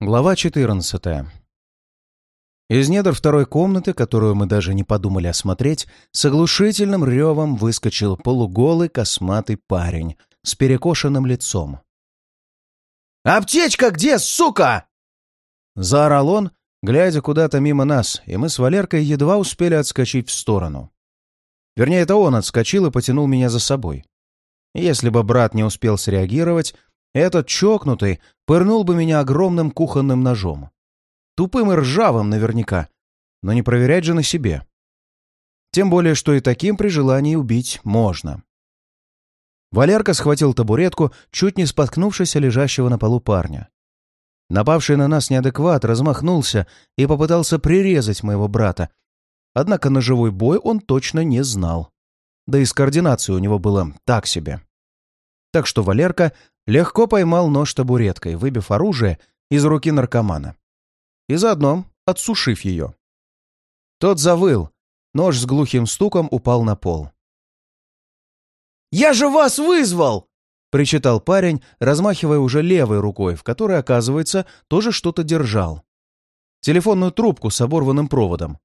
Глава 14. Из недр второй комнаты, которую мы даже не подумали осмотреть, с оглушительным ревом выскочил полуголый косматый парень с перекошенным лицом. «Аптечка где, сука?» Заорал он, глядя куда-то мимо нас, и мы с Валеркой едва успели отскочить в сторону. Вернее, это он отскочил и потянул меня за собой. Если бы брат не успел среагировать, этот чокнутый пырнул бы меня огромным кухонным ножом. Тупым и ржавым наверняка, но не проверять же на себе. Тем более, что и таким при желании убить можно. Валерка схватил табуретку, чуть не споткнувшись о лежащего на полу парня. Напавший на нас неадекват размахнулся и попытался прирезать моего брата. Однако на живой бой он точно не знал. Да и с координацией у него было так себе. Так что Валерка легко поймал нож табуреткой, выбив оружие из руки наркомана. И заодно отсушив ее. Тот завыл. Нож с глухим стуком упал на пол. «Я же вас вызвал!» — причитал парень, размахивая уже левой рукой, в которой, оказывается, тоже что-то держал. Телефонную трубку с оборванным проводом.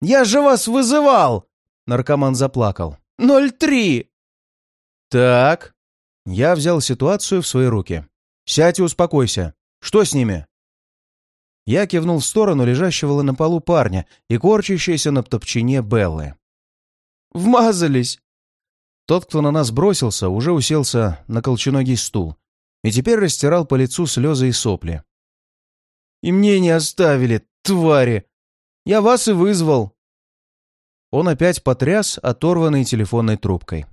«Я же вас вызывал!» — наркоман заплакал. «Ноль три!» «Так», я взял ситуацию в свои руки. «Сядь и успокойся. Что с ними?» Я кивнул в сторону лежащего на полу парня и корчащейся на топчине Беллы. «Вмазались!» Тот, кто на нас бросился, уже уселся на колченогий стул и теперь растирал по лицу слезы и сопли. «И мне не оставили, твари! Я вас и вызвал!» Он опять потряс оторванной телефонной трубкой.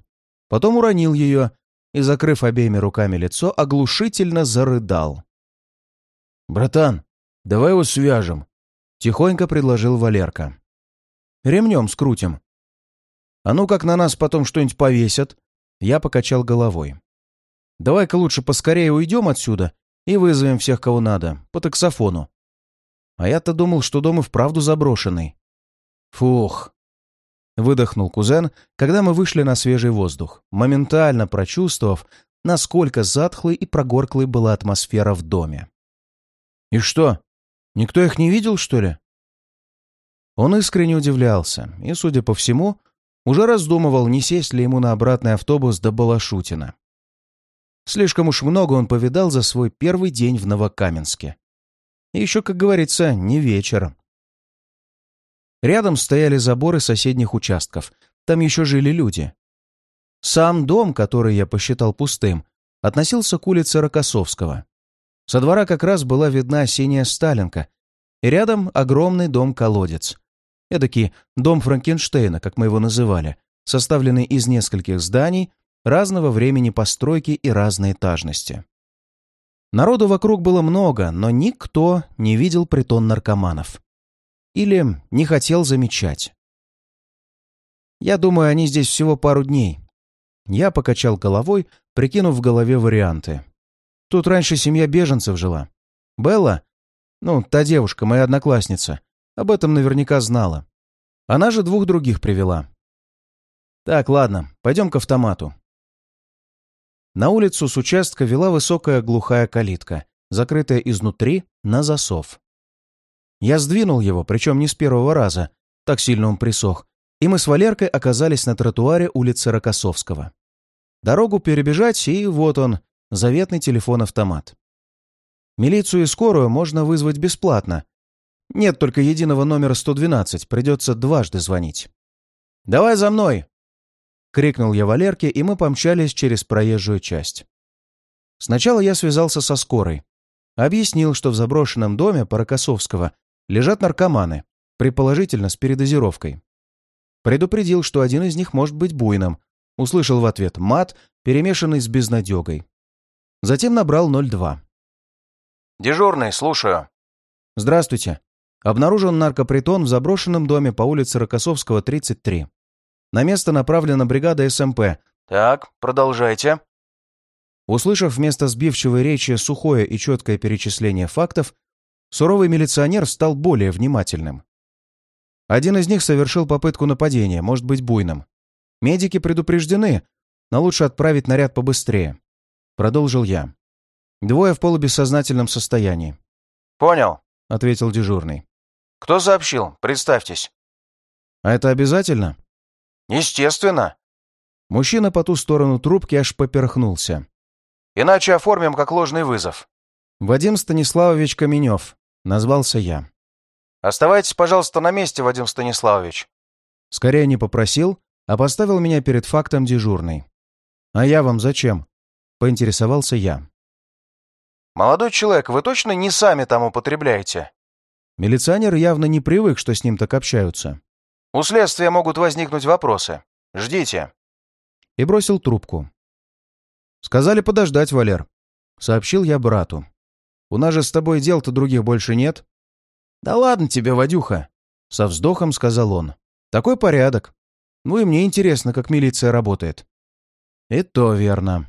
Потом уронил ее и, закрыв обеими руками лицо, оглушительно зарыдал. «Братан, давай его свяжем», — тихонько предложил Валерка. «Ремнем скрутим». «А ну как на нас потом что-нибудь повесят?» Я покачал головой. «Давай-ка лучше поскорее уйдем отсюда и вызовем всех, кого надо, по таксофону». А я-то думал, что дом и вправду заброшенный. Фух, Выдохнул кузен, когда мы вышли на свежий воздух, моментально прочувствовав, насколько затхлой и прогорклой была атмосфера в доме. «И что, никто их не видел, что ли?» Он искренне удивлялся и, судя по всему, уже раздумывал, не сесть ли ему на обратный автобус до Балашутина. Слишком уж много он повидал за свой первый день в Новокаменске. И еще, как говорится, не вечер. Рядом стояли заборы соседних участков. Там еще жили люди. Сам дом, который я посчитал пустым, относился к улице Рокоссовского. Со двора как раз была видна синяя Сталинка, и рядом огромный дом-колодец. Эдакий дом Франкенштейна, как мы его называли, составленный из нескольких зданий разного времени постройки и разной этажности. Народу вокруг было много, но никто не видел притон наркоманов. Или не хотел замечать. Я думаю, они здесь всего пару дней. Я покачал головой, прикинув в голове варианты. Тут раньше семья беженцев жила. Белла, ну, та девушка, моя одноклассница, об этом наверняка знала. Она же двух других привела. Так, ладно, пойдем к автомату. На улицу с участка вела высокая глухая калитка, закрытая изнутри на засов. Я сдвинул его, причем не с первого раза, так сильно он присох, и мы с Валеркой оказались на тротуаре улицы Рокоссовского. Дорогу перебежать, и вот он, заветный телефон-автомат. Милицию и скорую можно вызвать бесплатно. Нет только единого номера 112, придется дважды звонить. «Давай за мной!» — крикнул я Валерке, и мы помчались через проезжую часть. Сначала я связался со скорой. Объяснил, что в заброшенном доме Паракосовского лежат наркоманы, предположительно с передозировкой. Предупредил, что один из них может быть буйным. Услышал в ответ мат, перемешанный с безнадегой. Затем набрал 02. «Дежурный, слушаю». «Здравствуйте. Обнаружен наркопритон в заброшенном доме по улице Рокоссовского, 33. На место направлена бригада СМП». «Так, продолжайте». Услышав вместо сбивчивой речи сухое и четкое перечисление фактов, суровый милиционер стал более внимательным. Один из них совершил попытку нападения, может быть буйным. Медики предупреждены, но лучше отправить наряд побыстрее. Продолжил я. Двое в полубессознательном состоянии. Понял. — ответил дежурный. Кто сообщил? Представьтесь. «А это обязательно?» Естественно. Мужчина по ту сторону трубки аж поперхнулся. Иначе оформим как ложный вызов. «Вадим Станиславович Каменев», — назвался я. Оставайтесь, пожалуйста, на месте, Вадим Станиславович. Скорее не попросил, а поставил меня перед фактом дежурный. «А я вам зачем?» — поинтересовался я. Молодой человек, вы точно не сами там употребляете? Милиционер явно не привык, что с ним так общаются. У следствия могут возникнуть вопросы. Ждите. И бросил трубку. «Сказали подождать, Валер», — сообщил я брату. «У нас же с тобой дел-то других больше нет». «Да ладно тебе, Вадюха», — со вздохом сказал он. «Такой порядок. Ну и мне интересно, как милиция работает». «И то верно».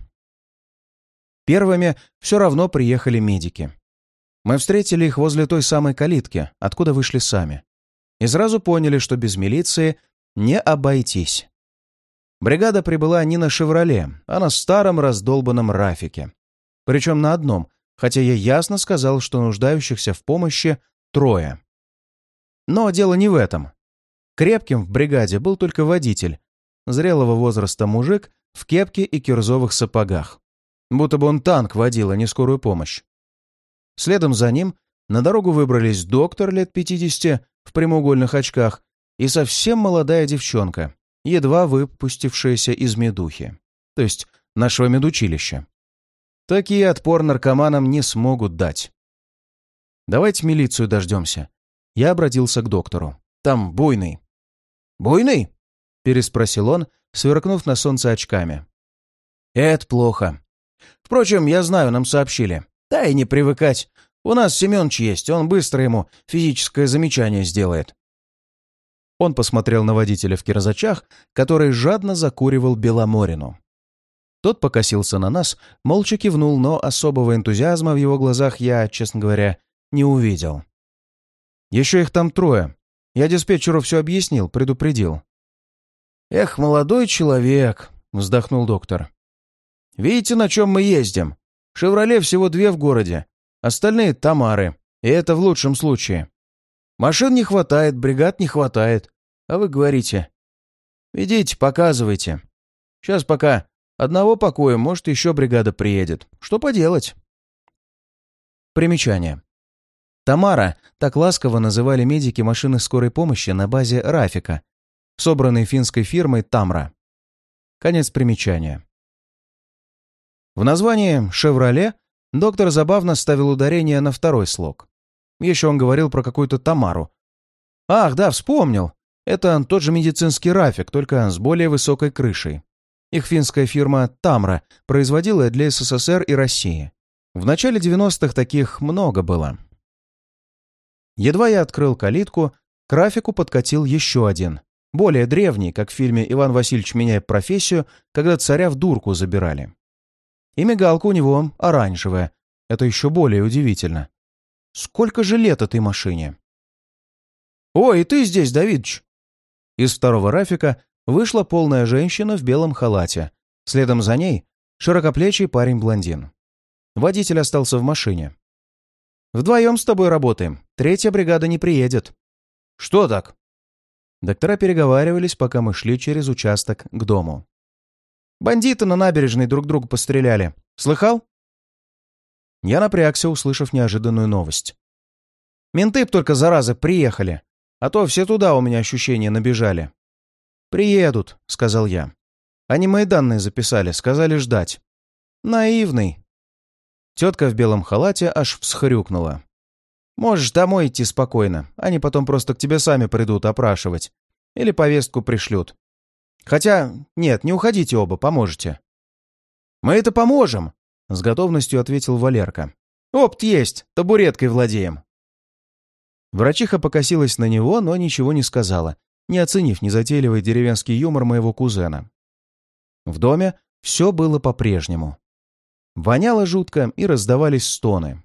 Первыми все равно приехали медики. Мы встретили их возле той самой калитки, откуда вышли сами. И сразу поняли, что без милиции не обойтись. Бригада прибыла не на «Шевроле», а на старом раздолбанном «Рафике». Причем на одном, хотя я ясно сказал, что нуждающихся в помощи трое. Но дело не в этом. Крепким в бригаде был только водитель, зрелого возраста мужик в кепке и кирзовых сапогах будто бы он танк водил, а не скорую помощь. Следом за ним на дорогу выбрались доктор лет 50 в прямоугольных очках и совсем молодая девчонка, едва выпустившаяся из медухи, то есть нашего медучилища. Такие отпор наркоманам не смогут дать. «Давайте милицию дождемся». Я обратился к доктору. «Там буйный». «Буйный?» — переспросил он, сверкнув на солнце очками. «Это плохо. Впрочем, я знаю, нам сообщили. Да и не привыкать. У нас Семенович есть, он быстро ему физическое замечание сделает. Он посмотрел на водителя в кирзачах, который жадно закуривал Беломорину. Тот покосился на нас, молча кивнул, но особого энтузиазма в его глазах я, честно говоря, не увидел. Еще их там трое. Я диспетчеру все объяснил, предупредил. «Эх, молодой человек», — вздохнул доктор. Видите, на чем мы ездим? «Шевроле» всего две в городе. Остальные — «Тамары». И это в лучшем случае. Машин не хватает, бригад не хватает. А вы говорите. Идите, показывайте. Сейчас пока одного покоя, может, еще бригада приедет. Что поделать? Примечание. «Тамара» — так ласково называли медики машины скорой помощи на базе «Рафика», собранной финской фирмой «Тамра». Конец примечания. В названии «Шевроле» доктор забавно ставил ударение на второй слог. Еще он говорил про какую-то Тамару. Ах, да, вспомнил. Это тот же медицинский рафик, только с более высокой крышей. Их финская фирма «Тамра» производила для СССР и России. В начале 90-х таких много было. Едва я открыл калитку, к рафику подкатил еще один. Более древний, как в фильме «Иван Васильевич меняет профессию», когда царя в дурку забирали. И мигалка у него оранжевая. Это еще более удивительно. Сколько же лет этой машине? «Ой, и ты здесь, Давидыч!» Из второго Рафика вышла полная женщина в белом халате. Следом за ней широкоплечий парень-блондин. Водитель остался в машине. «Вдвоем с тобой работаем. Третья бригада не приедет». «Что так?» Доктора переговаривались, пока мы шли через участок к дому. Бандиты на набережной друг друга постреляли. Слыхал?» Я напрягся, услышав неожиданную новость. «Менты б только, заразы, приехали, а то все туда у меня ощущения набежали». «Приедут», — сказал я. «Они мои данные записали, сказали ждать». «Наивный». Тетка в белом халате аж всхрюкнула. «Можешь домой идти спокойно, они потом просто к тебе сами придут опрашивать. Или повестку пришлют. Хотя, нет, не уходите оба, поможете». «Мы это поможем», — с готовностью ответил Валерка. «Опт есть, табуреткой владеем». Врачиха покосилась на него, но ничего не сказала, не оценив незатейливый деревенский юмор моего кузена. В доме все было по-прежнему. Воняло жутко и раздавались стоны.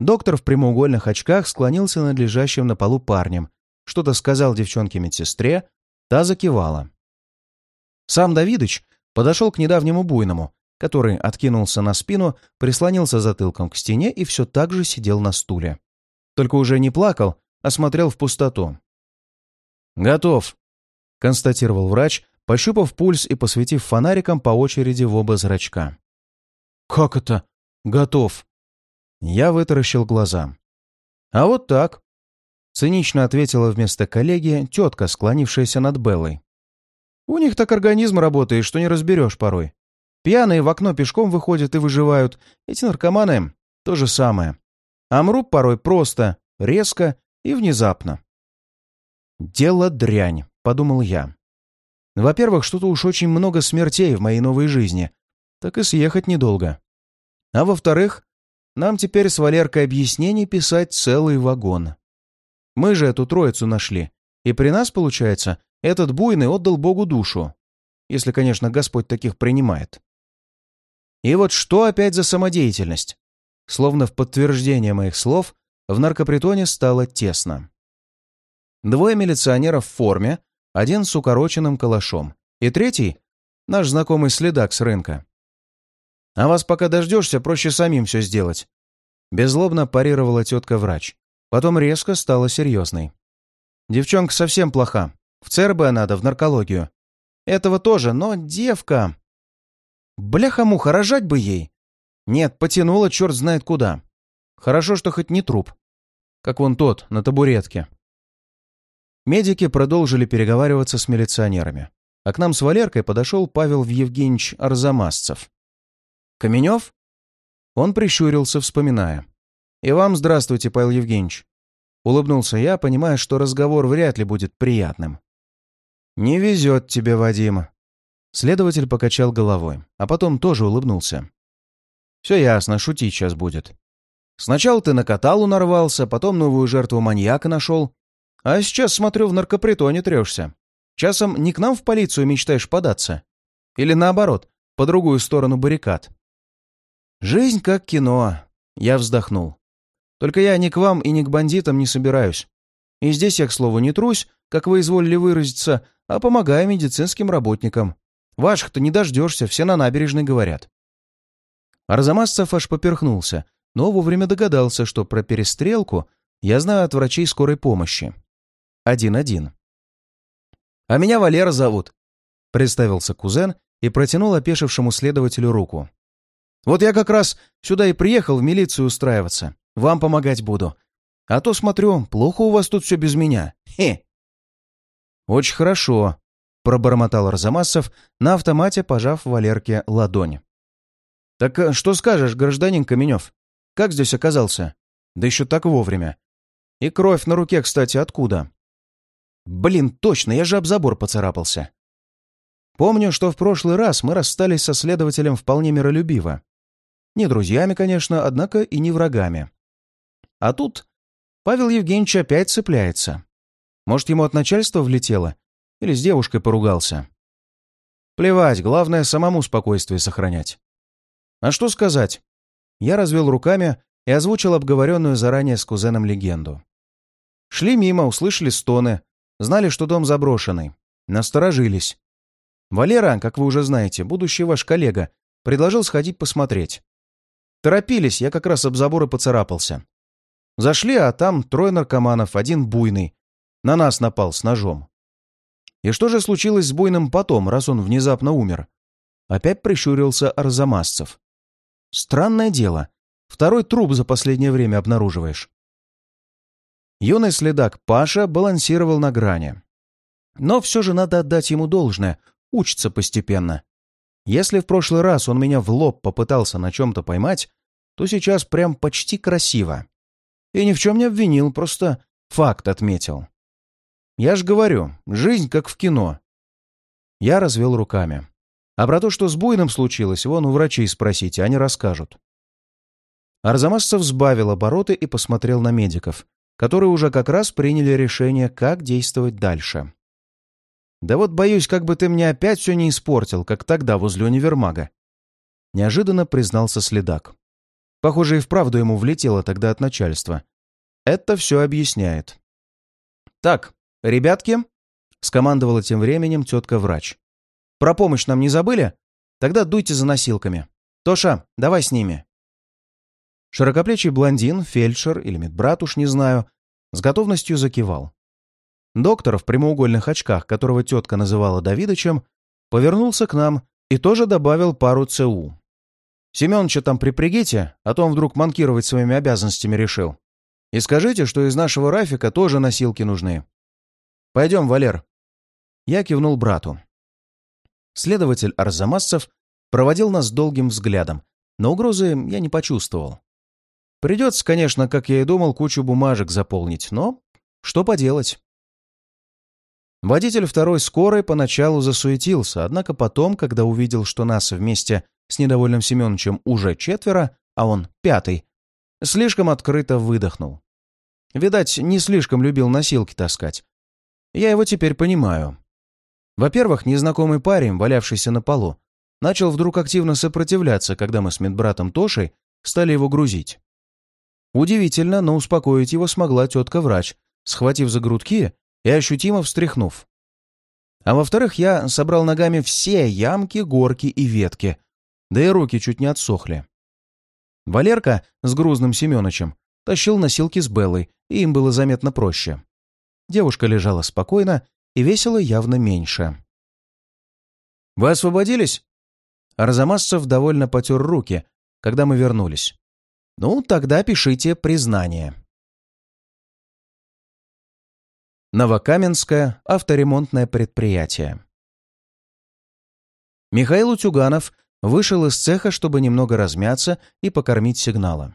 Доктор в прямоугольных очках склонился над лежащим на полу парнем, что-то сказал девчонке-медсестре, та закивала. Сам Давидыч подошел к недавнему буйному, который откинулся на спину, прислонился затылком к стене и все так же сидел на стуле. Только уже не плакал, а смотрел в пустоту. «Готов», — констатировал врач, пощупав пульс и посветив фонариком по очереди в оба зрачка. «Как это? Готов?» Я вытаращил глаза. «А вот так», — цинично ответила вместо коллеги тетка, склонившаяся над Беллой. «У них так организм работает, что не разберешь порой. Пьяные в окно пешком выходят и выживают. Эти наркоманы — то же самое. А мрут порой просто, резко и внезапно. «Дело дрянь», — подумал я. «Во-первых, что-то уж очень много смертей в моей новой жизни, так и съехать недолго. А во-вторых, нам теперь с Валеркой объяснений писать целый вагон. Мы же эту троицу нашли, и при нас, получается, этот буйный отдал Богу душу. Если, конечно, Господь таких принимает. И вот что опять за самодеятельность? Словно в подтверждение моих слов, в наркопритоне стало тесно. Двое милиционеров в форме, один с укороченным калашом, и третий — наш знакомый следак с рынка. «А вас пока дождешься, проще самим все сделать», — беззлобно парировала тетка-врач. Потом резко стала серьезной. «Девчонка совсем плоха. В ЦРБ надо, в наркологию. Этого тоже, но девка...» Бляха-муха, рожать бы ей! Нет, потянула черт знает куда. Хорошо, что хоть не труп. Как вон тот, на табуретке. Медики продолжили переговариваться с милиционерами. А к нам с Валеркой подошел Павел Евгеньевич Арзамасцев. «Каменев?» Он прищурился, вспоминая. «И вам здравствуйте, Павел Евгеньевич». Улыбнулся я, понимая, что разговор вряд ли будет приятным. «Не везет тебе, Вадим», Следователь покачал головой, а потом тоже улыбнулся. «Все ясно, шутить сейчас будет. Сначала ты на каталу нарвался, потом новую жертву маньяка нашел, а сейчас, смотрю, в наркопритоне трешься. Часом не к нам в полицию мечтаешь податься? Или наоборот, по другую сторону баррикад?» «Жизнь как кино», — я вздохнул. «Только я ни к вам и ни к бандитам не собираюсь. И здесь я, к слову, не трусь, как вы изволили выразиться, а помогаю медицинским работникам. Ваших-то не дождешься, все на набережной говорят. Арзамасцев аж поперхнулся, но вовремя догадался, что про перестрелку я знаю от врачей скорой помощи. Один-один. «А меня Валера зовут», — представился кузен и протянул опешившему следователю руку. «Вот я как раз сюда и приехал в милицию устраиваться. Вам помогать буду. А то, смотрю, плохо у вас тут все без меня. Хе!» «Очень хорошо», пробормотал Арзамасов, на автомате пожав Валерке ладонь. «Так э, что скажешь, гражданин Каменев? Как здесь оказался? Да еще так вовремя. И кровь на руке, кстати, откуда?» «Блин, точно, я же об забор поцарапался». Помню, что в прошлый раз мы расстались со следователем вполне миролюбиво. Не друзьями, конечно, однако и не врагами. А тут Павел Евгеньевич опять цепляется. Может, ему от начальства влетело, или с девушкой поругался. Плевать, главное самому спокойствие сохранять. А что сказать? Я развел руками и озвучил обговоренную заранее с кузеном легенду. Шли мимо, услышали стоны, знали, что дом заброшенный. Насторожились. Валера, как вы уже знаете, будущий ваш коллега, предложил сходить посмотреть. Торопились, я как раз об забор и поцарапался. Зашли, а там трое наркоманов, один буйный. На нас напал с ножом. И что же случилось с Буйным потом, раз он внезапно умер? Опять прищурился Арзамасцев. Странное дело. Второй труп за последнее время обнаруживаешь. Юный следак Паша балансировал на грани. Но все же надо отдать ему должное, учится постепенно. Если в прошлый раз он меня в лоб попытался на чем-то поймать, то сейчас прям почти красиво. И ни в чем не обвинил, просто факт отметил. Я ж говорю, жизнь как в кино. Я развел руками. А про то, что с Буйным случилось, вон у врачей спросите, они расскажут. Арзамасцев сбавил обороты и посмотрел на медиков, которые уже как раз приняли решение, как действовать дальше. «Да вот боюсь, как бы ты мне опять все не испортил, как тогда возле универмага», — неожиданно признался следак. Похоже, и вправду ему влетело тогда от начальства. Это все объясняет. «Так, «Ребятки», — скомандовала тем временем тетка-врач, «про помощь нам не забыли? Тогда дуйте за носилками. Тоша, давай с ними. Широкоплечий блондин, фельдшер или медбрат, уж не знаю, с готовностью закивал. Доктор в прямоугольных очках, которого тетка называла Давидычем, повернулся к нам и тоже добавил пару ЦУ. «Семеновича там припрягите, а то он вдруг манкировать своими обязанностями решил. И скажите, что из нашего Рафика тоже носилки нужны. Пойдем, Валер». Я кивнул брату. Следователь Арзамасцев проводил нас долгим взглядом, но угрозы я не почувствовал. Придется, конечно, как я и думал, кучу бумажек заполнить, но что поделать. Водитель второй скорой поначалу засуетился, однако потом, когда увидел, что нас вместе с недовольным Семеновичем уже четверо, а он пятый, слишком открыто выдохнул. Видать, не слишком любил носилки таскать. Я его теперь понимаю. Во-первых, незнакомый парень, валявшийся на полу, начал вдруг активно сопротивляться, когда мы с медбратом Тошей стали его грузить. Удивительно, но успокоить его смогла тетка-врач, схватив за грудки и ощутимо встряхнув. А во-вторых, я собрал ногами все ямки, горки и ветки, да и руки чуть не отсохли. Валерка с грузным Семёнычем тащил носилки с Беллой, и им было заметно проще. Девушка лежала спокойно и весила явно меньше. «Вы освободились?» Арзамасцев довольно потер руки, когда мы вернулись. «Ну, тогда пишите признание». Новокаменское авторемонтное предприятие. Михаил Утюганов вышел из цеха, чтобы немного размяться и покормить сигнала.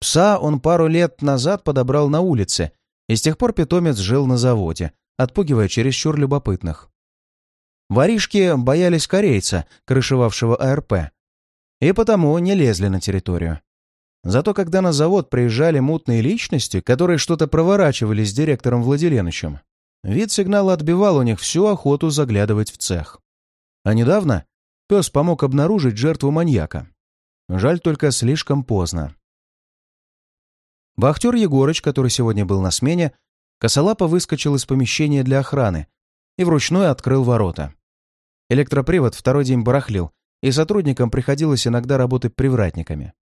Пса он пару лет назад подобрал на улице, и с тех пор питомец жил на заводе, отпугивая чересчур любопытных. Воришки боялись корейца, крышевавшего АРП, и потому не лезли на территорию. Зато когда на завод приезжали мутные личности, которые что-то проворачивали с директором Владиленычем, вид сигнала отбивал у них всю охоту заглядывать в цех. А недавно пес помог обнаружить жертву маньяка. Жаль только слишком поздно. Вахтер Егорыч, который сегодня был на смене, косолапо выскочил из помещения для охраны и вручную открыл ворота. Электропривод второй день барахлил, и сотрудникам приходилось иногда работать привратниками.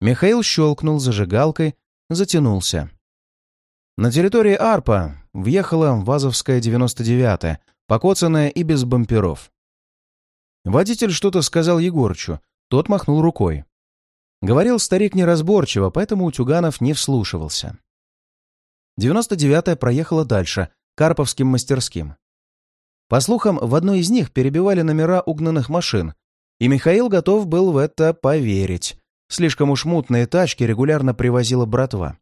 Михаил щелкнул зажигалкой, затянулся. На территории Арпа въехала ВАЗовская 99-я, покоцанная и без бамперов. Водитель что-то сказал Егорчу, тот махнул рукой. Говорил старик неразборчиво, поэтому Утюганов не вслушивался. 99-я проехала дальше, Карповским мастерским. По слухам, в одной из них перебивали номера угнанных машин, и Михаил готов был в это поверить. Слишком уж мутные тачки регулярно привозила братва.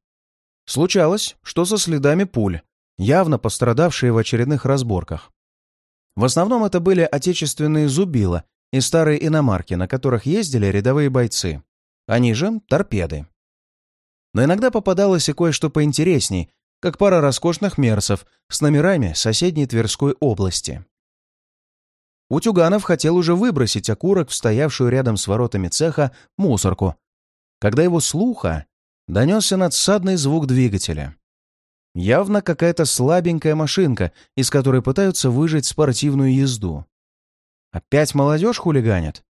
Случалось, что со следами пуль, явно пострадавшие в очередных разборках. В основном это были отечественные зубила и старые иномарки, на которых ездили рядовые бойцы. Они же — торпеды. Но иногда попадалось и кое-что поинтересней, как пара роскошных мерсов с номерами соседней Тверской области. Утюганов хотел уже выбросить окурок в стоявшую рядом с воротами цеха мусорку, когда его слуха донесся надсадный звук двигателя. Явно какая-то слабенькая машинка, из которой пытаются выжать спортивную езду. Опять молодежь хулиганит?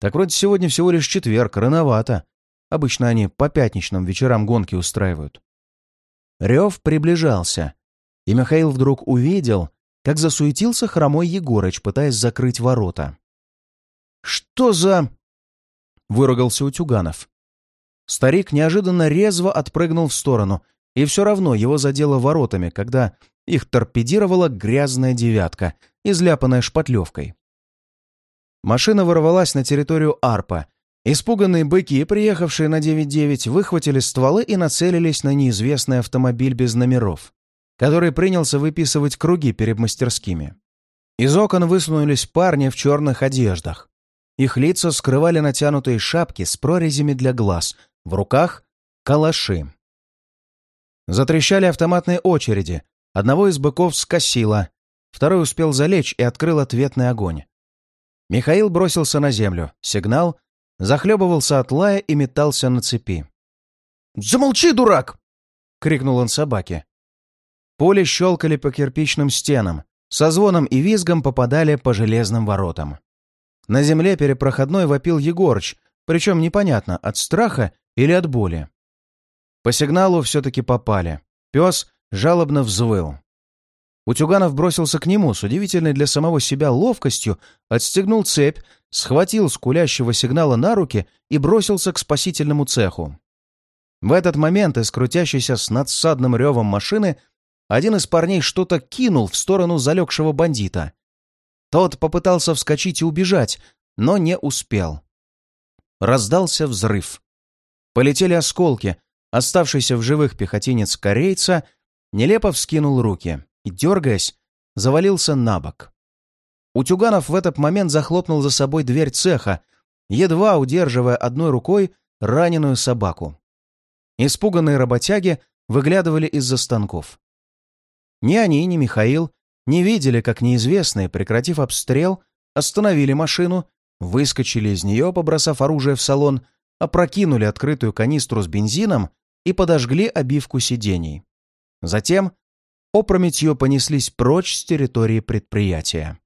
Так вроде сегодня всего лишь четверг, рановато. Обычно они по пятничным вечерам гонки устраивают. Рев приближался, и Михаил вдруг увидел, как засуетился хромой Егорыч, пытаясь закрыть ворота. «Что за...» — выругался Утюганов. Старик неожиданно резво отпрыгнул в сторону, и все равно его задело воротами, когда их торпедировала грязная девятка, изляпанная шпатлевкой. Машина ворвалась на территорию Арпа. Испуганные быки, приехавшие на 9-9, выхватили стволы и нацелились на неизвестный автомобиль без номеров который принялся выписывать круги перед мастерскими. Из окон высунулись парни в черных одеждах. Их лица скрывали натянутые шапки с прорезями для глаз, в руках — калаши. Затрещали автоматные очереди. Одного из быков скосило, второй успел залечь и открыл ответный огонь. Михаил бросился на землю. Сигнал захлебывался от лая и метался на цепи. «Замолчи, дурак!» — крикнул он собаке. Пули щелкали по кирпичным стенам, со звоном и визгом попадали по железным воротам. На земле перепроходной вопил Егорыч, причем непонятно, от страха или от боли. По сигналу все-таки попали. Пес жалобно взвыл. Утюганов бросился к нему с удивительной для самого себя ловкостью, отстегнул цепь, схватил скулящего сигнала на руки и бросился к спасительному цеху. В этот момент из крутящейся с надсадным ревом машины один из парней что-то кинул в сторону залегшего бандита. Тот попытался вскочить и убежать, но не успел. Раздался взрыв. Полетели осколки. Оставшийся в живых пехотинец корейца нелепо вскинул руки и, дергаясь, завалился на бок. Утюганов в этот момент захлопнул за собой дверь цеха, едва удерживая одной рукой раненую собаку. Испуганные работяги выглядывали из-за станков. Ни они, ни Михаил не видели, как неизвестные, прекратив обстрел, остановили машину, выскочили из нее, побросав оружие в салон, опрокинули открытую канистру с бензином и подожгли обивку сидений. Затем опрометью понеслись прочь с территории предприятия.